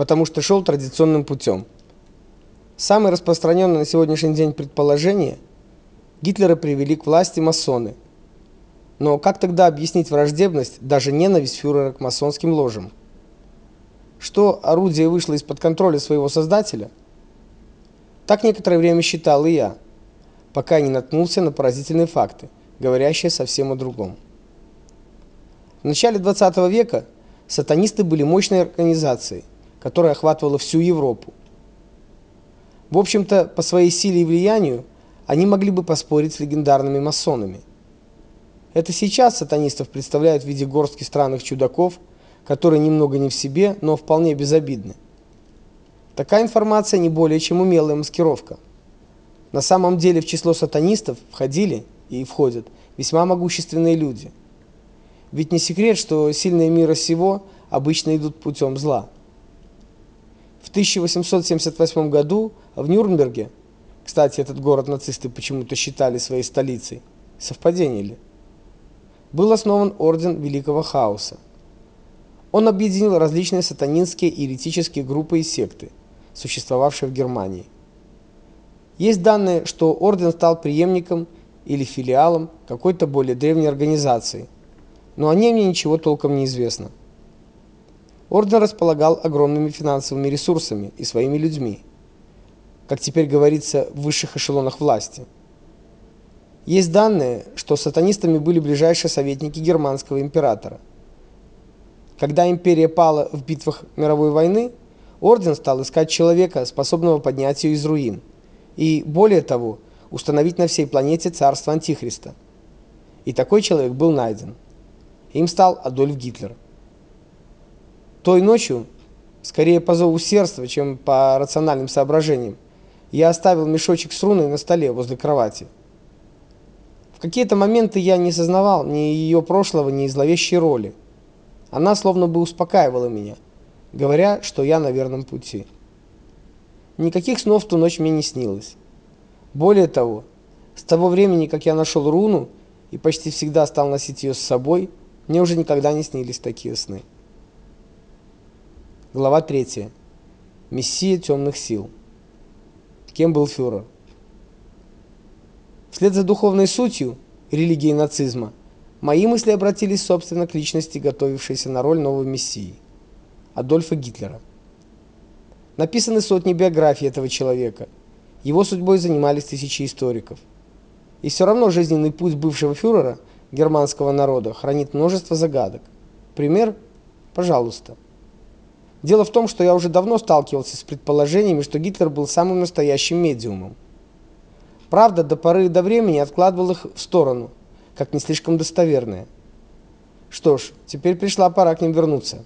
потому что шел традиционным путем. Самое распространенное на сегодняшний день предположение Гитлера привели к власти масоны. Но как тогда объяснить враждебность, даже ненависть фюрера к масонским ложам? Что орудие вышло из-под контроля своего создателя? Так некоторое время считал и я, пока не наткнулся на поразительные факты, говорящие совсем о другом. В начале 20 века сатанисты были мощной организацией, которая охватывала всю Европу. В общем-то, по своей силе и влиянию они могли бы поспорить с легендарными масонами. Это сейчас сатанистов представляют в виде горстки странных чудаков, которые немного не в себе, но вполне безобидны. Такая информация не более чем умелая маскировка. На самом деле в число сатанистов входили и входят весьма могущественные люди. Ведь не секрет, что сильные мира сего обычно идут путем зла. В 1878 году в Нюрнберге, кстати, этот город нацисты почему-то считали своей столицей, совпадение ли? Был основан орден Великого Хаоса. Он объединил различные сатанинские и еретические группы и секты, существовавшие в Германии. Есть данные, что орден стал преемником или филиалом какой-то более древней организации, но о ней мне ничего толком не известно. Орден располагал огромными финансовыми ресурсами и своими людьми, как теперь говорится, в высших эшелонах власти. Есть данные, что сатанистами были ближайшие советники германского императора. Когда империя пала в битвах мировой войны, орден стал искать человека, способного поднять ее из руин, и более того, установить на всей планете царство антихриста. И такой человек был найден. Им стал Адольф Гитлер. Той ночью, скорее по зову сердца, чем по рациональным соображениям, я оставил мешочек с руной на столе возле кровати. В какие-то моменты я не сознавал ни ее прошлого, ни зловещей роли. Она словно бы успокаивала меня, говоря, что я на верном пути. Никаких снов в ту ночь мне не снилось. Более того, с того времени, как я нашел руну и почти всегда стал носить ее с собой, мне уже никогда не снились такие сны. Глава 3. Мессия темных сил. Кем был фюрер? Вслед за духовной сутью религии нацизма мои мысли обратились, собственно, к личности, готовившейся на роль нового мессии Адольфа Гитлера. Написаны сотни биографий этого человека. Его судьбой занимались тысячи историков. И все равно жизненный путь бывшего фюрера германского народа хранит множество загадок. Пример, пожалуйста. Дело в том, что я уже давно сталкивался с предположениями, что Гитлер был самым настоящим медиумом. Правда, до поры до времени откладывал их в сторону, как не слишком достоверные. Что ж, теперь пришла пора к ним вернуться.